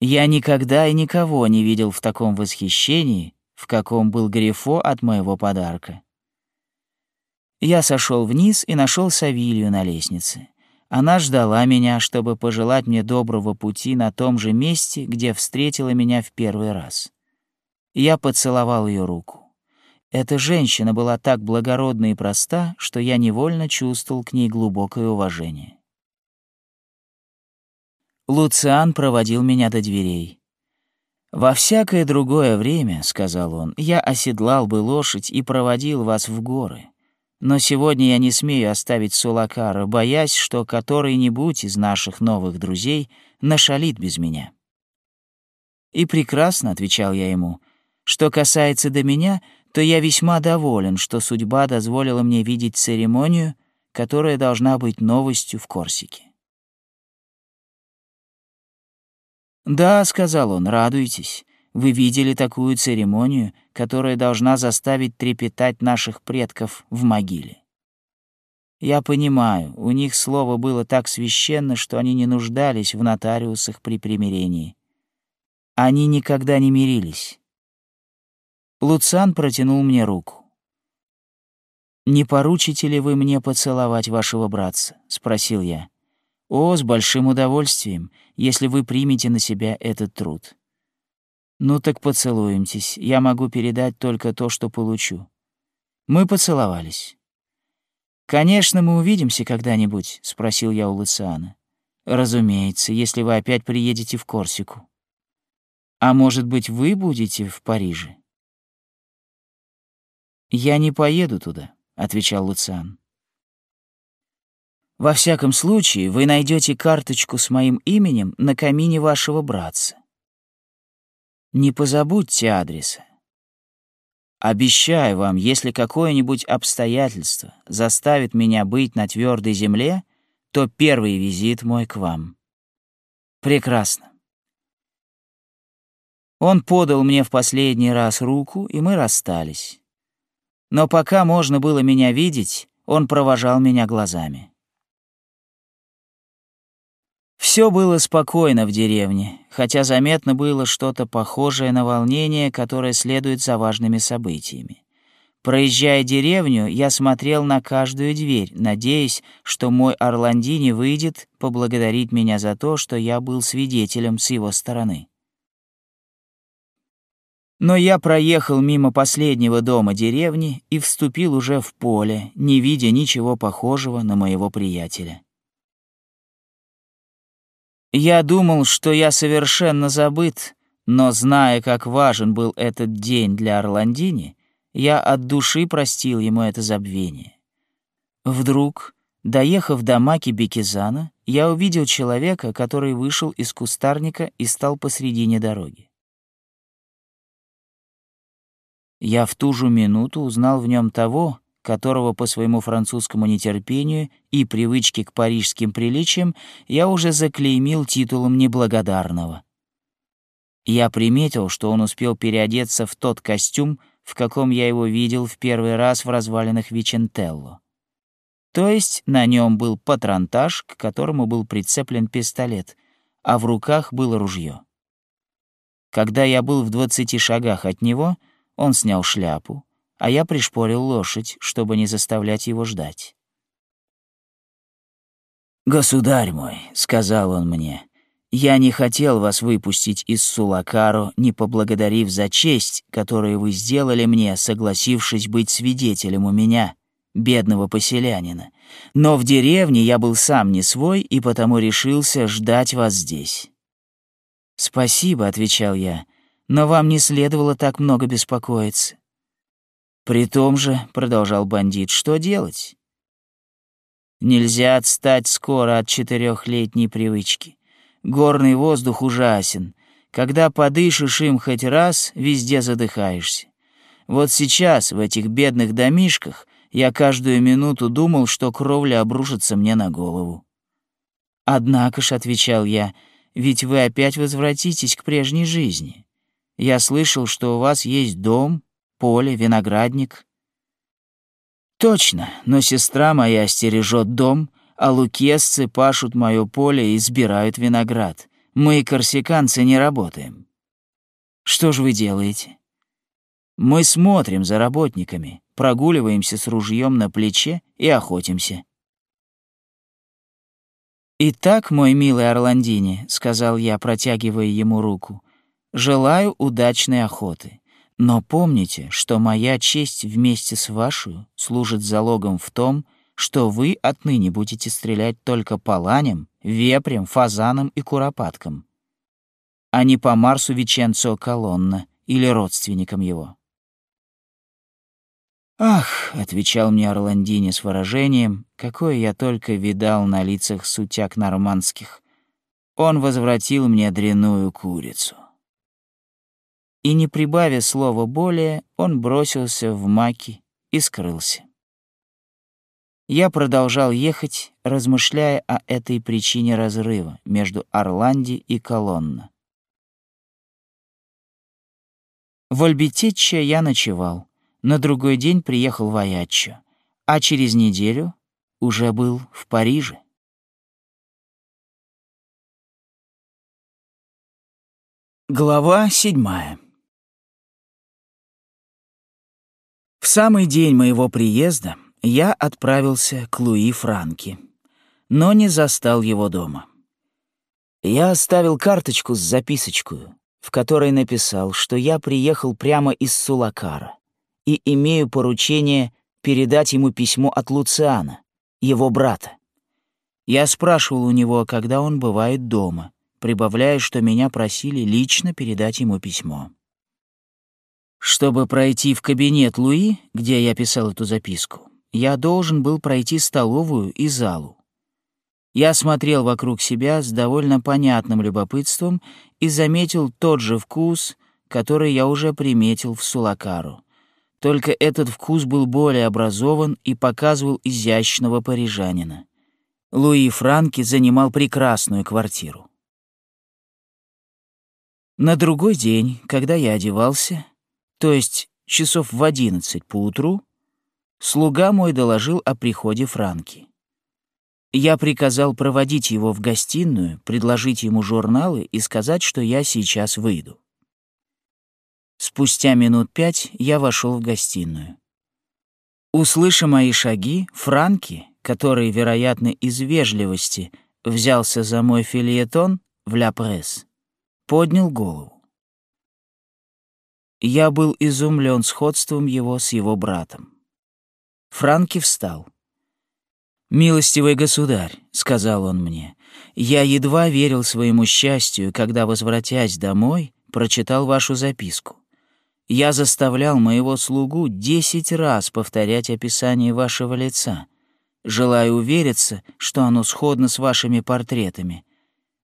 Я никогда и никого не видел в таком восхищении, в каком был Грифо от моего подарка. Я сошел вниз и нашел Савилью на лестнице. Она ждала меня, чтобы пожелать мне доброго пути на том же месте, где встретила меня в первый раз. Я поцеловал ее руку. Эта женщина была так благородна и проста, что я невольно чувствовал к ней глубокое уважение. Луциан проводил меня до дверей. «Во всякое другое время, — сказал он, — я оседлал бы лошадь и проводил вас в горы. Но сегодня я не смею оставить Сулакара, боясь, что который-нибудь из наших новых друзей нашалит без меня. И прекрасно, — отвечал я ему, — что касается до меня, то я весьма доволен, что судьба дозволила мне видеть церемонию, которая должна быть новостью в Корсике. «Да», — сказал он, — «радуйтесь. Вы видели такую церемонию, которая должна заставить трепетать наших предков в могиле. Я понимаю, у них слово было так священно, что они не нуждались в нотариусах при примирении. Они никогда не мирились. Луцан протянул мне руку. «Не поручите ли вы мне поцеловать вашего братца?» — спросил я. «О, с большим удовольствием, если вы примете на себя этот труд». «Ну так поцелуемтесь, я могу передать только то, что получу». Мы поцеловались. «Конечно, мы увидимся когда-нибудь?» — спросил я у Луциана. «Разумеется, если вы опять приедете в Корсику». «А может быть, вы будете в Париже?» «Я не поеду туда», — отвечал Луциан. «Во всяком случае, вы найдете карточку с моим именем на камине вашего братца. Не позабудьте адреса. Обещаю вам, если какое-нибудь обстоятельство заставит меня быть на твердой земле, то первый визит мой к вам. Прекрасно. Он подал мне в последний раз руку, и мы расстались. Но пока можно было меня видеть, он провожал меня глазами. Все было спокойно в деревне, хотя заметно было что-то похожее на волнение, которое следует за важными событиями. Проезжая деревню, я смотрел на каждую дверь, надеясь, что мой Орландини выйдет поблагодарить меня за то, что я был свидетелем с его стороны. Но я проехал мимо последнего дома деревни и вступил уже в поле, не видя ничего похожего на моего приятеля. Я думал, что я совершенно забыт, но, зная, как важен был этот день для Орландини, я от души простил ему это забвение. Вдруг, доехав до маки Бекизана, я увидел человека, который вышел из кустарника и стал посредине дороги. Я в ту же минуту узнал в нем того, которого по своему французскому нетерпению и привычке к парижским приличиям я уже заклеймил титулом неблагодарного. Я приметил, что он успел переодеться в тот костюм, в каком я его видел в первый раз в развалинах Вичентелло. То есть на нем был патронтаж, к которому был прицеплен пистолет, а в руках было ружье. Когда я был в двадцати шагах от него, он снял шляпу, а я пришпорил лошадь, чтобы не заставлять его ждать. «Государь мой», — сказал он мне, — «я не хотел вас выпустить из Сулакаро, не поблагодарив за честь, которую вы сделали мне, согласившись быть свидетелем у меня, бедного поселянина. Но в деревне я был сам не свой и потому решился ждать вас здесь». «Спасибо», — отвечал я, — «но вам не следовало так много беспокоиться. При том же, — продолжал бандит, — что делать? Нельзя отстать скоро от четырехлетней привычки. Горный воздух ужасен. Когда подышишь им хоть раз, везде задыхаешься. Вот сейчас, в этих бедных домишках, я каждую минуту думал, что кровля обрушится мне на голову. «Однако ж», — отвечал я, — «ведь вы опять возвратитесь к прежней жизни. Я слышал, что у вас есть дом, поле, виноградник. Точно, но сестра моя стережет дом, а лукесцы пашут мое поле и сбирают виноград. Мы, корсиканцы, не работаем. Что же вы делаете? Мы смотрим за работниками, прогуливаемся с ружьем на плече и охотимся. «Итак, мой милый Орландини», — сказал я, протягивая ему руку, — «желаю удачной охоты. Но помните, что моя честь вместе с вашей служит залогом в том, что вы отныне будете стрелять только по ланям, вепрям, фазанам и куропаткам, а не по Марсу Веченцо Колонна или родственникам его. «Ах», — отвечал мне Орландини с выражением, какое я только видал на лицах сутяг нормандских, он возвратил мне дряную курицу. И не прибавя слова более, он бросился в маки и скрылся. Я продолжал ехать, размышляя о этой причине разрыва между Орланди и Колонна. В Альбетечче я ночевал. На другой день приехал в Аяччо, а через неделю уже был в Париже. Глава седьмая. В самый день моего приезда я отправился к Луи Франки, но не застал его дома. Я оставил карточку с записочкой, в которой написал, что я приехал прямо из Сулакара и имею поручение передать ему письмо от Луциана, его брата. Я спрашивал у него, когда он бывает дома, прибавляя, что меня просили лично передать ему письмо. Чтобы пройти в кабинет Луи, где я писал эту записку, я должен был пройти столовую и залу. Я смотрел вокруг себя с довольно понятным любопытством и заметил тот же вкус, который я уже приметил в Сулакару, только этот вкус был более образован и показывал изящного парижанина. Луи Франки занимал прекрасную квартиру. На другой день, когда я одевался, то есть часов в одиннадцать поутру, слуга мой доложил о приходе Франки. Я приказал проводить его в гостиную, предложить ему журналы и сказать, что я сейчас выйду. Спустя минут пять я вошел в гостиную. Услыша мои шаги, Франки, который, вероятно, из вежливости взялся за мой филиетон в «Ля Пресс», поднял голову. Я был изумлен сходством его с его братом. Франки встал. «Милостивый государь», — сказал он мне, — «я едва верил своему счастью, когда, возвратясь домой, прочитал вашу записку. Я заставлял моего слугу десять раз повторять описание вашего лица, желая увериться, что оно сходно с вашими портретами.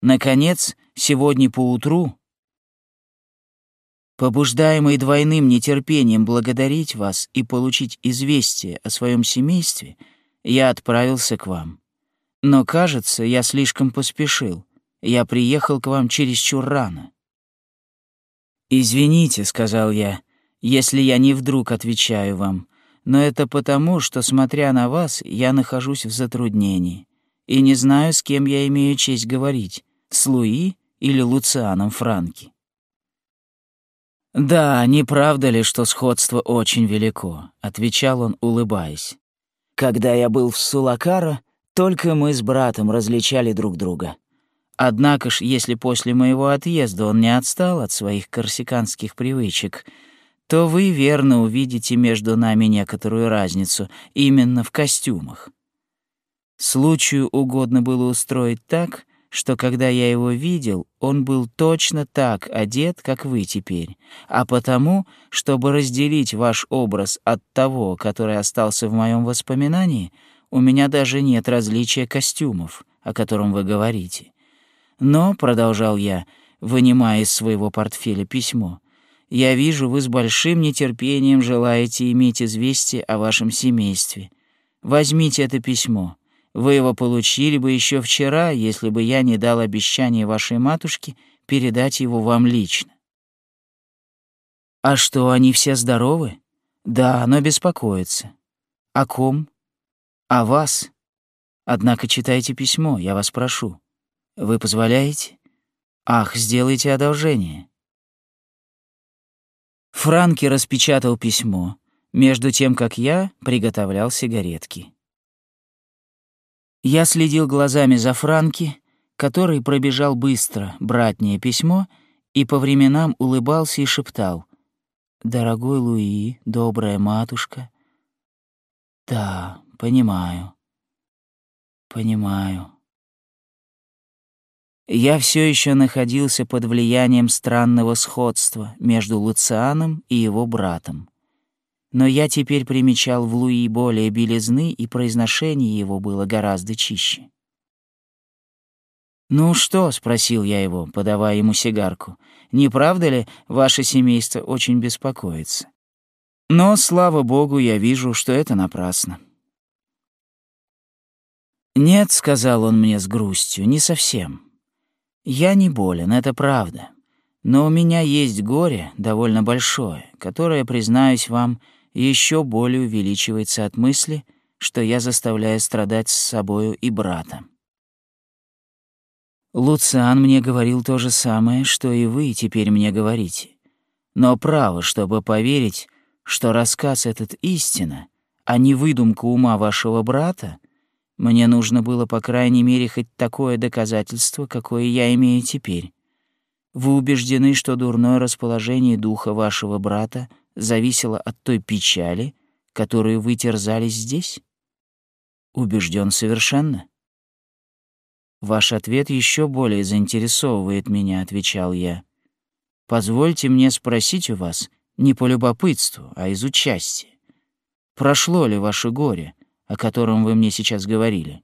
Наконец, сегодня поутру, побуждаемый двойным нетерпением благодарить вас и получить известие о своем семействе, я отправился к вам. Но, кажется, я слишком поспешил. Я приехал к вам чересчур рано. «Извините», — сказал я, — «если я не вдруг отвечаю вам, но это потому, что, смотря на вас, я нахожусь в затруднении и не знаю, с кем я имею честь говорить, с Луи или Луцианом Франки». «Да, не правда ли, что сходство очень велико?» — отвечал он, улыбаясь. «Когда я был в Сулакара, только мы с братом различали друг друга. Однако ж, если после моего отъезда он не отстал от своих корсиканских привычек, то вы верно увидите между нами некоторую разницу именно в костюмах. Случаю угодно было устроить так, что когда я его видел, он был точно так одет, как вы теперь, а потому, чтобы разделить ваш образ от того, который остался в моем воспоминании, у меня даже нет различия костюмов, о котором вы говорите. Но, — продолжал я, вынимая из своего портфеля письмо, — я вижу, вы с большим нетерпением желаете иметь известие о вашем семействе. Возьмите это письмо. Вы его получили бы еще вчера, если бы я не дал обещание вашей матушке передать его вам лично. А что, они все здоровы? Да, но беспокоятся. О ком? О вас. Однако читайте письмо, я вас прошу. Вы позволяете? Ах, сделайте одолжение. Франки распечатал письмо, между тем, как я приготовлял сигаретки. Я следил глазами за Франки, который пробежал быстро братнее письмо и по временам улыбался и шептал «Дорогой Луи, добрая матушка». «Да, понимаю, понимаю». Я все еще находился под влиянием странного сходства между Луцианом и его братом. Но я теперь примечал в Луи более белизны, и произношение его было гораздо чище. «Ну что?» — спросил я его, подавая ему сигарку. «Не правда ли, ваше семейство очень беспокоится?» Но, слава богу, я вижу, что это напрасно. «Нет», — сказал он мне с грустью, — «не совсем. Я не болен, это правда. Но у меня есть горе, довольно большое, которое, признаюсь вам, еще более увеличивается от мысли, что я заставляю страдать с собою и брата. Луциан мне говорил то же самое, что и вы теперь мне говорите. Но право, чтобы поверить, что рассказ этот истина, а не выдумка ума вашего брата, мне нужно было, по крайней мере, хоть такое доказательство, какое я имею теперь. Вы убеждены, что дурное расположение духа вашего брата зависело от той печали, которую вы терзались здесь? Убежден совершенно. Ваш ответ еще более заинтересовывает меня, отвечал я. Позвольте мне спросить у вас не по любопытству, а из участия. Прошло ли ваше горе, о котором вы мне сейчас говорили.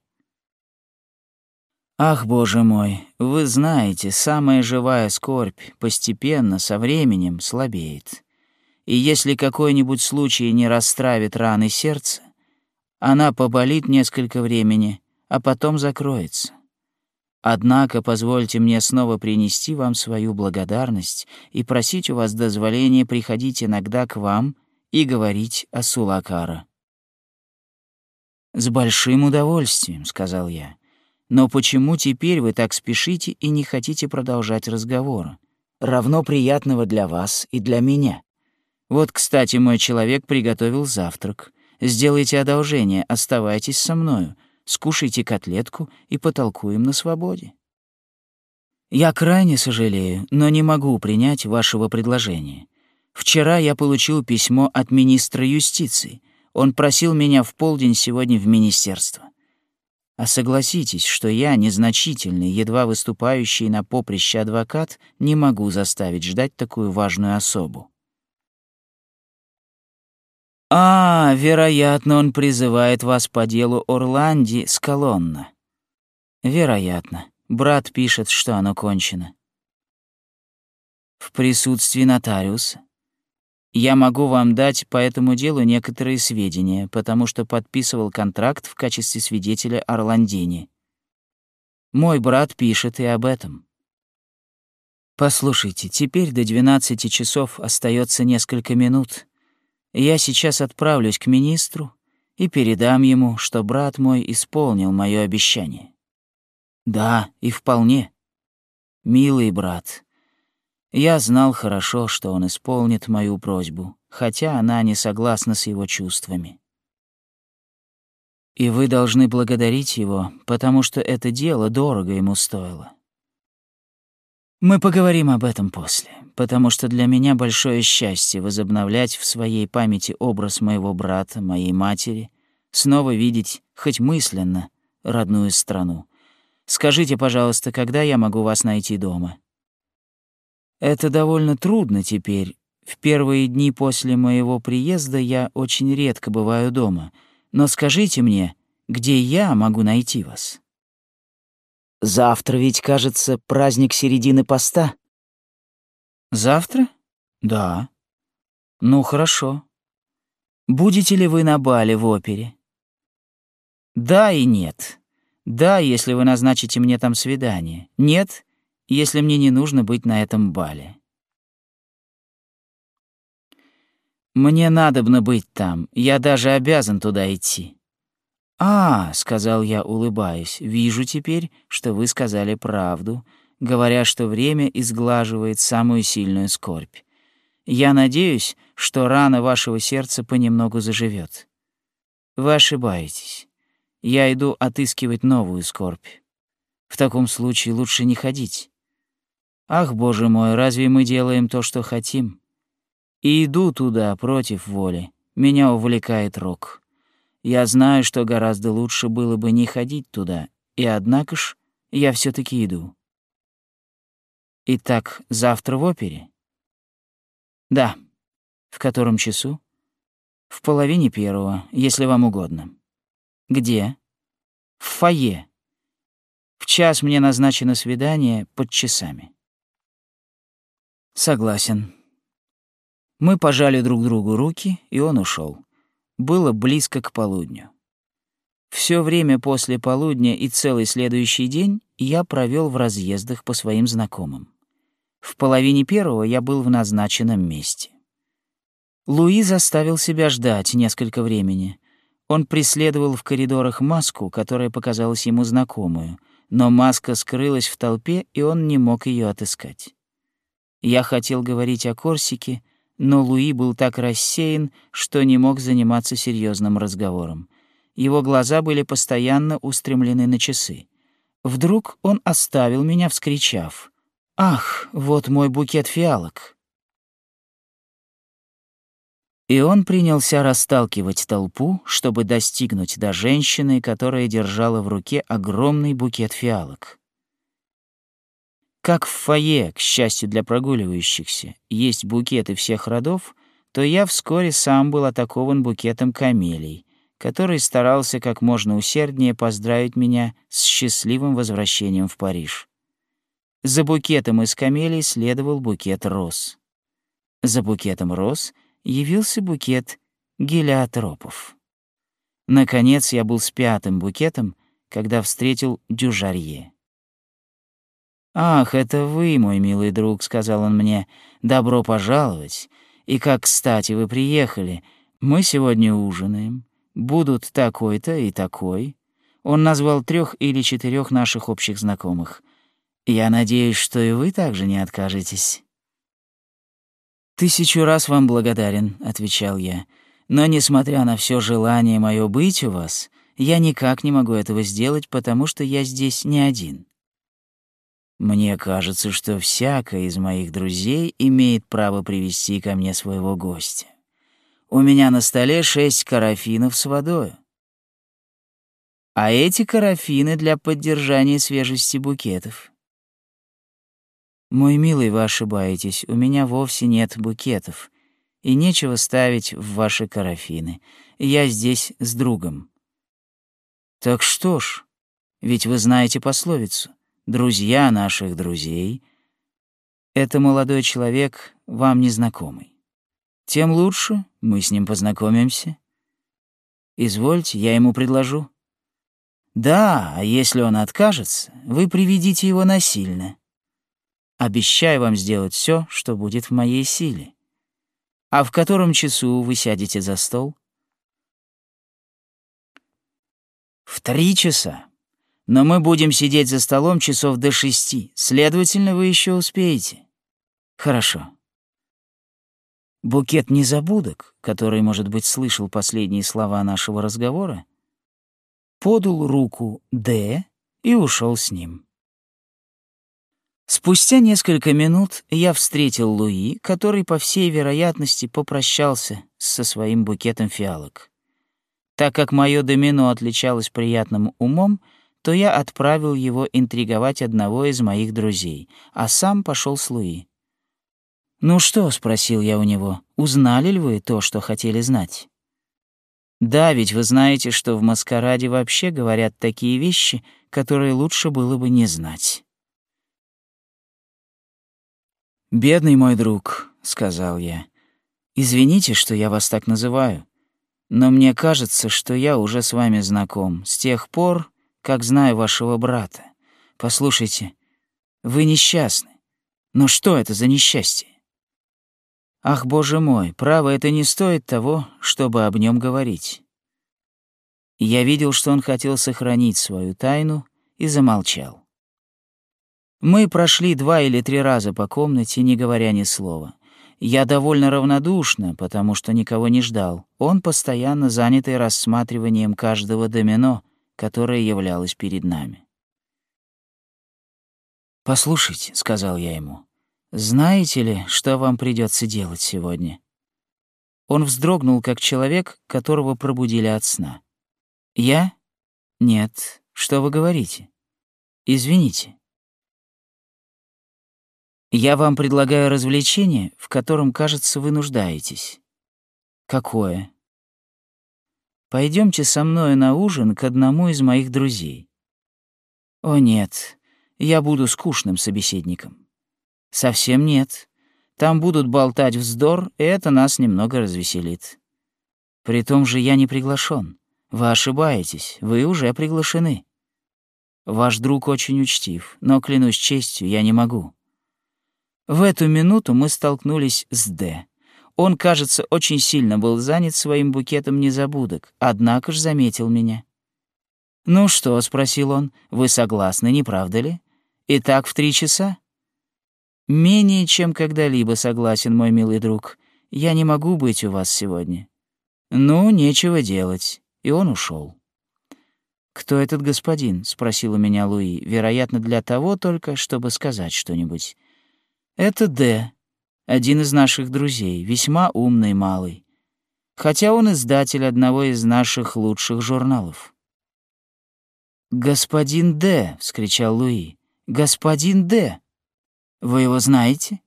Ах, боже мой, вы знаете, самая живая скорбь постепенно, со временем, слабеет. И если какой-нибудь случай не расстравит раны сердца, она поболит несколько времени, а потом закроется. Однако позвольте мне снова принести вам свою благодарность и просить у вас дозволения приходить иногда к вам и говорить о Сулакара. «С большим удовольствием», — сказал я. «Но почему теперь вы так спешите и не хотите продолжать разговор? Равно приятного для вас и для меня. Вот, кстати, мой человек приготовил завтрак. Сделайте одолжение, оставайтесь со мною, скушайте котлетку и потолкуем на свободе». «Я крайне сожалею, но не могу принять вашего предложения. Вчера я получил письмо от министра юстиции — он просил меня в полдень сегодня в министерство. А согласитесь, что я, незначительный, едва выступающий на поприще адвокат, не могу заставить ждать такую важную особу. «А, вероятно, он призывает вас по делу Орланди с колонна». «Вероятно. Брат пишет, что оно кончено». «В присутствии нотариуса?» Я могу вам дать по этому делу некоторые сведения, потому что подписывал контракт в качестве свидетеля Орландини. Мой брат пишет и об этом. Послушайте, теперь до 12 часов остается несколько минут. Я сейчас отправлюсь к министру и передам ему, что брат мой исполнил мое обещание. Да, и вполне. Милый брат, я знал хорошо, что он исполнит мою просьбу, хотя она не согласна с его чувствами. И вы должны благодарить его, потому что это дело дорого ему стоило. Мы поговорим об этом после, потому что для меня большое счастье возобновлять в своей памяти образ моего брата, моей матери, снова видеть, хоть мысленно, родную страну. Скажите, пожалуйста, когда я могу вас найти дома? Это довольно трудно теперь. В первые дни после моего приезда я очень редко бываю дома. Но скажите мне, где я могу найти вас? Завтра ведь, кажется, праздник середины поста. Завтра? Да. Ну, хорошо. Будете ли вы на бале в опере? Да и нет. Да, если вы назначите мне там свидание. Нет, если мне не нужно быть на этом бале. Мне надобно быть там, я даже обязан туда идти. «А, — сказал я, улыбаясь, — вижу теперь, что вы сказали правду. говоря, что время изглаживает самую сильную скорбь. Я надеюсь, что рана вашего сердца понемногу заживет. Вы ошибаетесь. Я иду отыскивать новую скорбь. В таком случае лучше не ходить. Ах, боже мой, разве мы делаем то, что хотим? И иду туда против воли. Меня увлекает рок. Я знаю, что гораздо лучше было бы не ходить туда, и однако ж я все таки иду. Итак, завтра в опере? Да. В котором часу? В половине первого, если вам угодно. Где? В фойе. В час мне назначено свидание под часами. Согласен. Мы пожали друг другу руки, и он ушел. Было близко к полудню. Все время после полудня и целый следующий день я провел в разъездах по своим знакомым. В половине первого я был в назначенном месте. Луи заставил себя ждать несколько времени. Он преследовал в коридорах маску, которая показалась ему знакомую, но маска скрылась в толпе, и он не мог ее отыскать. Я хотел говорить о Корсике, но Луи был так рассеян, что не мог заниматься серьезным разговором. Его глаза были постоянно устремлены на часы. Вдруг он оставил меня, вскричав: "Ах, вот мой букет фиалок!" И он принялся расталкивать толпу, чтобы достигнуть до женщины, которая держала в руке огромный букет фиалок. Как в фойе, к счастью для прогуливающихся, есть букеты всех родов, то я вскоре сам был атакован букетом камелий, который старался как можно усерднее поздравить меня с счастливым возвращением в Париж. За букетом из камелий следовал букет роз. За букетом роз явился букет гелиотропов. Наконец я был с пятым букетом, когда встретил Дюжарье. «Ах, это вы, мой милый друг», — сказал он мне, — «добро пожаловать. И как кстати вы приехали. Мы сегодня ужинаем. Будут такой-то и такой». Он назвал трех или четырех наших общих знакомых. «Я надеюсь, что и вы также не откажетесь». «Тысячу раз вам благодарен», — отвечал я. «Но, несмотря на все желание мое быть у вас, я никак не могу этого сделать, потому что я здесь не один». «Мне кажется, что всякий из моих друзей имеет право привести ко мне своего гостя. У меня на столе шесть карафинов с водой. А эти карафины для поддержания свежести букетов. «Мой милый, вы ошибаетесь, у меня вовсе нет букетов, и нечего ставить в ваши карафины. Я здесь с другом». «Так что ж, ведь вы знаете пословицу. Друзья наших друзей — это молодой человек, вам незнакомый. Тем лучше мы с ним познакомимся. Извольте, я ему предложу». «Да, а если он откажется, вы приведите его насильно». Обещаю вам сделать все, что будет в моей силе. А в котором часу вы сядете за стол? В три часа. Но мы будем сидеть за столом часов до шести, следовательно, вы еще успеете. Хорошо. Букет незабудок, который, может быть, слышал последние слова нашего разговора, подал руку Д и ушел с ним. Спустя несколько минут я встретил Луи, который, по всей вероятности, попрощался со своим букетом фиалок. Так как мое домино отличалось приятным умом, то я отправил его интриговать одного из моих друзей, а сам пошел с Луи. «Ну что?» — спросил я у него. «Узнали ли вы то, что хотели знать?» «Да, ведь вы знаете, что в маскараде вообще говорят такие вещи, которые лучше было бы не знать». «Бедный мой друг», — сказал я, — «извините, что я вас так называю, но мне кажется, что я уже с вами знаком с тех пор, как знаю вашего брата. Послушайте, вы несчастны. Но что это за несчастье? Ах, боже мой, право, это не стоит того, чтобы об нем говорить. Я видел, что он хотел сохранить свою тайну и замолчал. Мы прошли два или три раза по комнате, не говоря ни слова. Я довольно равнодушна, потому что никого не ждал. Он постоянно занятый рассматриванием каждого домино, которое являлось перед нами. «Послушайте», — сказал я ему, — «знаете ли, что вам придется делать сегодня?» Он вздрогнул, как человек, которого пробудили от сна. «Я? Нет. Что вы говорите? Извините». Я вам предлагаю развлечение, в котором, кажется, вы нуждаетесь. Какое? Пойдемте со мной на ужин к одному из моих друзей. О нет, я буду скучным собеседником. Совсем нет. Там будут болтать вздор, и это нас немного развеселит. При том же я не приглашен. Вы ошибаетесь, вы уже приглашены. Ваш друг очень учтив, но, клянусь честью, я не могу. В эту минуту мы столкнулись с Д. Он, кажется, очень сильно был занят своим букетом незабудок, однако ж заметил меня. «Ну что?» — спросил он. «Вы согласны, не правда ли? Итак, в три часа?» «Менее чем когда-либо согласен, мой милый друг. Я не могу быть у вас сегодня». «Ну, нечего делать». И он ушел. «Кто этот господин?» — спросил у меня Луи, вероятно, для того только, чтобы сказать что-нибудь. Это Д, один из наших друзей, весьма умный малый. Хотя он издатель одного из наших лучших журналов. «Господин Д!» — вскричал Луи. «Господин Д! Вы его знаете?»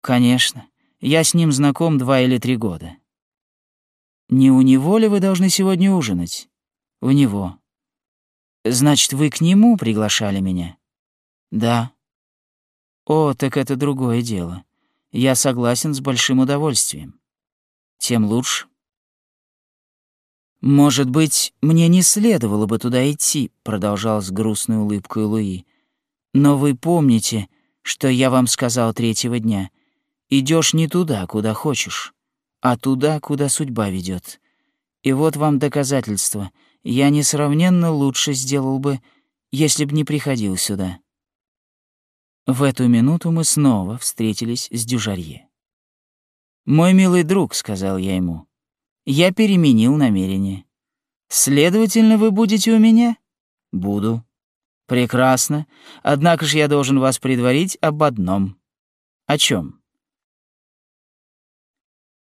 «Конечно. Я с ним знаком два или три года». «Не у него ли вы должны сегодня ужинать?» «У него». «Значит, вы к нему приглашали меня?» «Да». О, так это другое дело. Я согласен с большим удовольствием. Тем лучше. «Может быть, мне не следовало бы туда идти», — продолжал с грустной улыбкой Луи. «Но вы помните, что я вам сказал третьего дня. Идешь не туда, куда хочешь, а туда, куда судьба ведет. И вот вам доказательство. Я несравненно лучше сделал бы, если б не приходил сюда». В эту минуту мы снова встретились с Дюжарье. «Мой милый друг», — сказал я ему, — «я переменил намерение. Следовательно, вы будете у меня?» «Буду». «Прекрасно. Однако же я должен вас предварить об одном». «О чем?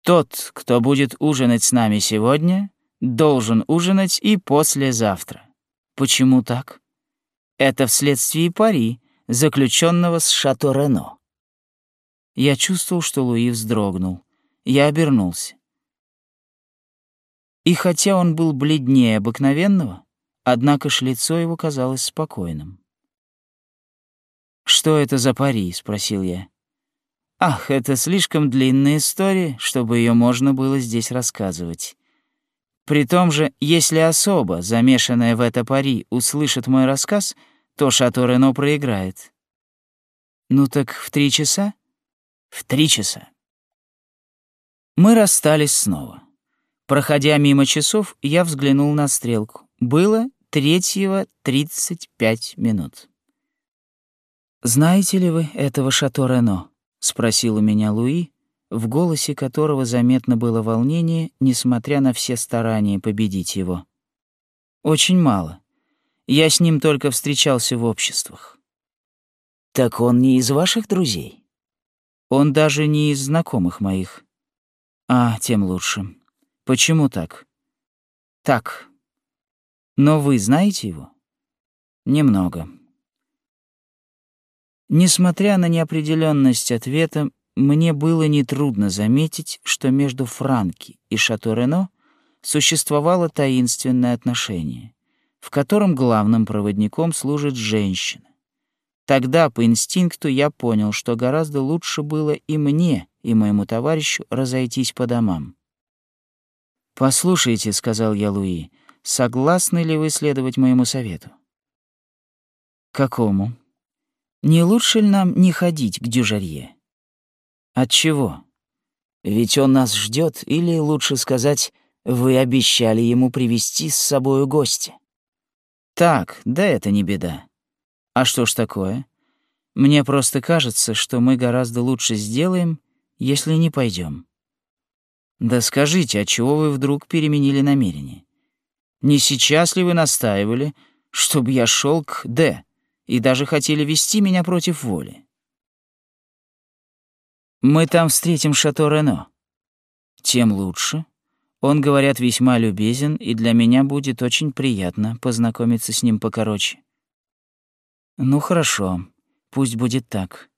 «Тот, кто будет ужинать с нами сегодня, должен ужинать и послезавтра». «Почему так?» «Это вследствие пари, заключенного с Шато Рено. Я чувствовал, что Луи вздрогнул. Я обернулся. И хотя он был бледнее обыкновенного, однако ж лицо его казалось спокойным. «Что это за пари?» — спросил я. «Ах, это слишком длинная история, чтобы ее можно было здесь рассказывать. При том же, если особо, замешанная в это пари, услышит мой рассказ — то Шато Рено проиграет. Ну так в три часа? В три часа. Мы расстались снова. Проходя мимо часов, я взглянул на стрелку. Было третьего тридцать пять минут. «Знаете ли вы этого Шато Рено?» — спросил у меня Луи, в голосе которого заметно было волнение, несмотря на все старания победить его. «Очень мало. Я с ним только встречался в обществах. Так он не из ваших друзей? Он даже не из знакомых моих. А, тем лучше. Почему так? Так. Но вы знаете его? Немного. Несмотря на неопределенность ответа, мне было нетрудно заметить, что между Франки и Шато Рено существовало таинственное отношение в котором главным проводником служит женщина. Тогда по инстинкту я понял, что гораздо лучше было и мне, и моему товарищу разойтись по домам. «Послушайте», — сказал я Луи, — «согласны ли вы следовать моему совету?» «Какому? Не лучше ли нам не ходить к Дюжарье?» «От чего? Ведь он нас ждет, или, лучше сказать, вы обещали ему привести с собою гостя». Так, да это не беда. А что ж такое? Мне просто кажется, что мы гораздо лучше сделаем, если не пойдем. Да скажите, от чего вы вдруг переменили намерение? Не сейчас ли вы настаивали, чтобы я шел к Д и даже хотели вести меня против воли? Мы там встретим Шато Рено. Тем лучше. Он, говорят, весьма любезен, и для меня будет очень приятно познакомиться с ним покороче. Ну хорошо, пусть будет так.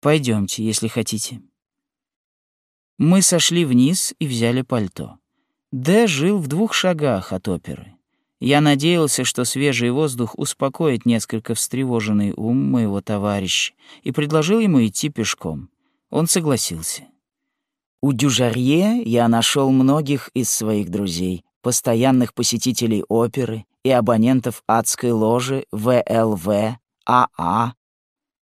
Пойдемте, если хотите. Мы сошли вниз и взяли пальто. Д жил в двух шагах от оперы. Я надеялся, что свежий воздух успокоит несколько встревоженный ум моего товарища, и предложил ему идти пешком. Он согласился. У Дюжарье я нашел многих из своих друзей, постоянных посетителей оперы и абонентов адской ложи ВЛВ, АА.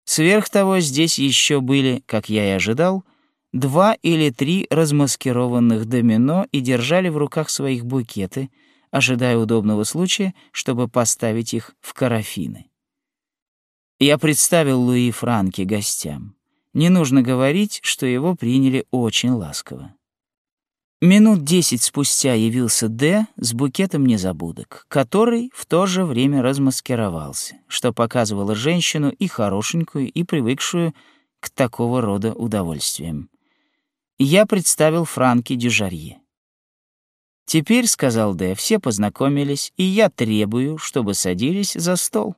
Сверх того, здесь еще были, как я и ожидал, два или три размаскированных домино и держали в руках своих букеты, ожидая удобного случая, чтобы поставить их в карафины. Я представил Луи Франки гостям. Не нужно говорить, что его приняли очень ласково. Минут десять спустя явился Д с букетом незабудок, который в то же время размаскировался, что показывало женщину и хорошенькую, и привыкшую к такого рода удовольствиям я представил Франки Дюжарье. «Теперь, — сказал Д, — все познакомились, и я требую, чтобы садились за стол».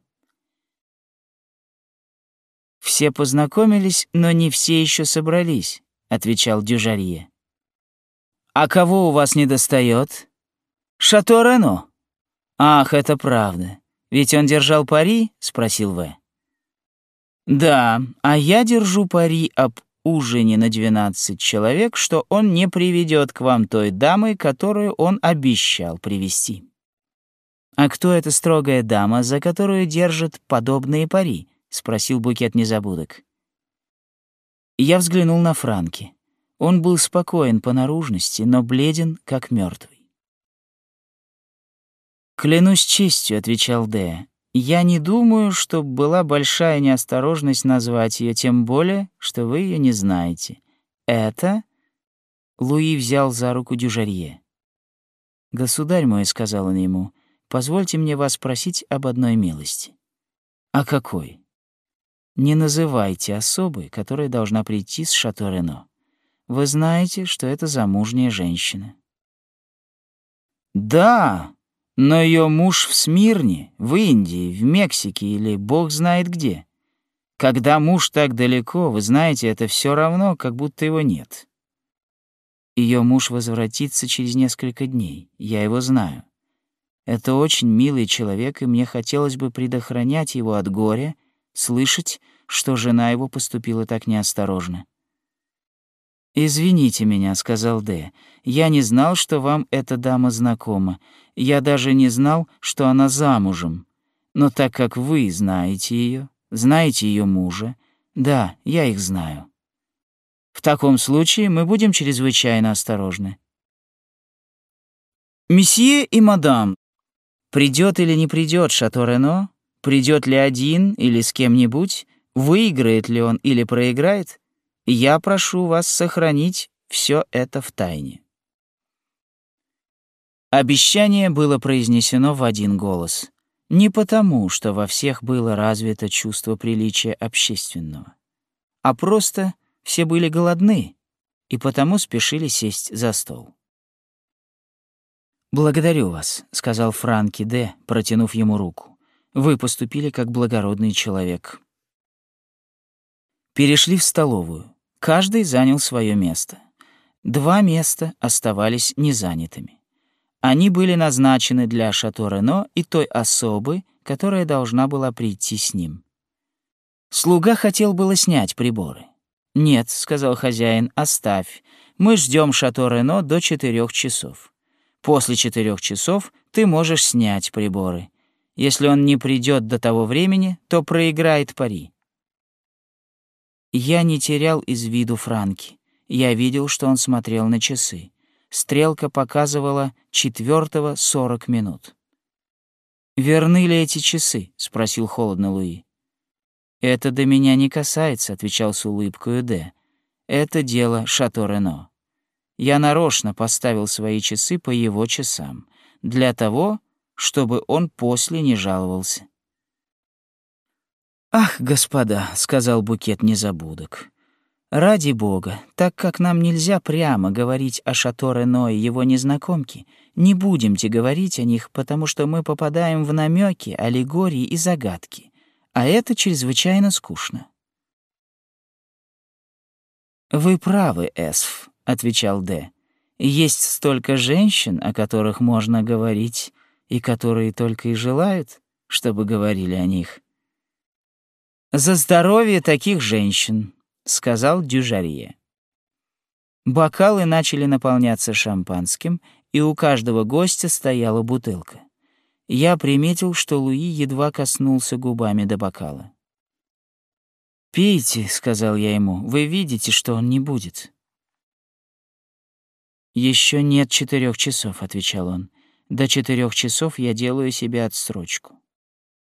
«Все познакомились, но не все еще собрались», — отвечал Дюжарье. «А кого у вас не достает? Шато Рено?» «Ах, это правда. Ведь он держал пари?» — спросил В. «Да, а я держу пари об ужине на 12 человек, что он не приведет к вам той дамы, которую он обещал привести. «А кто эта строгая дама, за которую держат подобные пари?» — спросил букет незабудок. Я взглянул на Франки. Он был спокоен по наружности, но бледен, как мертвый. «Клянусь честью», — отвечал Д. Я не думаю, что была большая неосторожность назвать ее, тем более, что вы ее не знаете. Это... Луи взял за руку Дюжарье. «Государь мой», — сказал он ему, — «позвольте мне вас спросить об одной милости». «А какой?» «Не называйте особы, которая должна прийти с Шато Рено. Вы знаете, что это замужняя женщина». «Да!» Но ее муж в Смирне, в Индии, в Мексике или бог знает где. Когда муж так далеко, вы знаете, это все равно, как будто его нет. Ее муж возвратится через несколько дней, я его знаю. Это очень милый человек, и мне хотелось бы предохранять его от горя, слышать, что жена его поступила так неосторожно. «Извините меня», — сказал Д. «Я не знал, что вам эта дама знакома. Я даже не знал, что она замужем. Но так как вы знаете ее, знаете ее мужа, да, я их знаю. В таком случае мы будем чрезвычайно осторожны». «Месье и мадам, придет или не придет Шато Рено? Придет ли один или с кем-нибудь? Выиграет ли он или проиграет?» Я прошу вас сохранить все это в тайне. Обещание было произнесено в один голос. Не потому, что во всех было развито чувство приличия общественного, а просто все были голодны и потому спешили сесть за стол. «Благодарю вас», — сказал Франки Д., протянув ему руку. «Вы поступили как благородный человек». Перешли в столовую. Каждый занял свое место. Два места оставались незанятыми. Они были назначены для Шато Рено и той особы, которая должна была прийти с ним. Слуга хотел было снять приборы. «Нет», — сказал хозяин, — «оставь. Мы ждем Шато Рено до четырех часов. После четырех часов ты можешь снять приборы. Если он не придет до того времени, то проиграет пари. Я не терял из виду Франки. Я видел, что он смотрел на часы. Стрелка показывала четвертого сорок минут. «Верны ли эти часы?» — спросил холодно Луи. «Это до меня не касается», — отвечал с улыбкой Д. «Это дело Шато Рено. Я нарочно поставил свои часы по его часам, для того, чтобы он после не жаловался». «Ах, господа», — сказал букет незабудок, — «ради бога, так как нам нельзя прямо говорить о Шато Рено и его незнакомке, не будемте говорить о них, потому что мы попадаем в намеки, аллегории и загадки, а это чрезвычайно скучно». «Вы правы, Эсф», — отвечал Д. «Есть столько женщин, о которых можно говорить, и которые только и желают, чтобы говорили о них». «За здоровье таких женщин», — сказал Дюжарье. Бокалы начали наполняться шампанским, и у каждого гостя стояла бутылка. Я приметил, что Луи едва коснулся губами до бокала. «Пейте», — сказал я ему, — «вы видите, что он не будет». Еще нет четырех часов», — отвечал он. «До четырех часов я делаю себе отсрочку.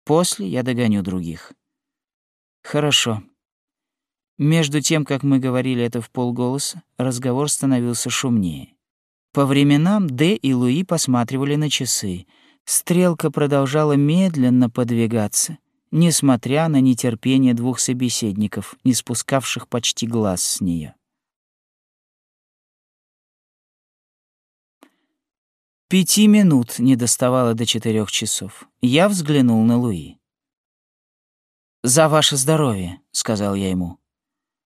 После я догоню других». Хорошо. Между тем, как мы говорили это в полголоса, разговор становился шумнее. По временам Д и Луи посматривали на часы. Стрелка продолжала медленно подвигаться, несмотря на нетерпение двух собеседников, не спускавших почти глаз с нее. Пяти минут не доставало до четырех часов. Я взглянул на Луи. «За ваше здоровье», — сказал я ему.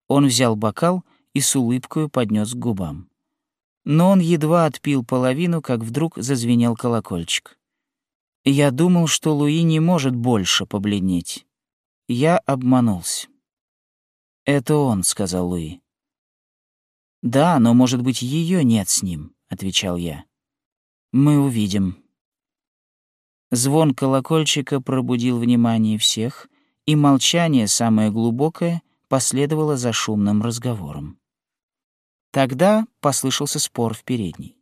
Он взял бокал и с улыбкой поднес к губам. Но он едва отпил половину, как вдруг зазвенел колокольчик. Я думал, что Луи не может больше побледнеть. Я обманулся. «Это он», — сказал Луи. «Да, но, может быть, ее нет с ним», — отвечал я. «Мы увидим». Звон колокольчика пробудил внимание всех, и молчание, самое глубокое, последовало за шумным разговором. Тогда послышался спор в передней.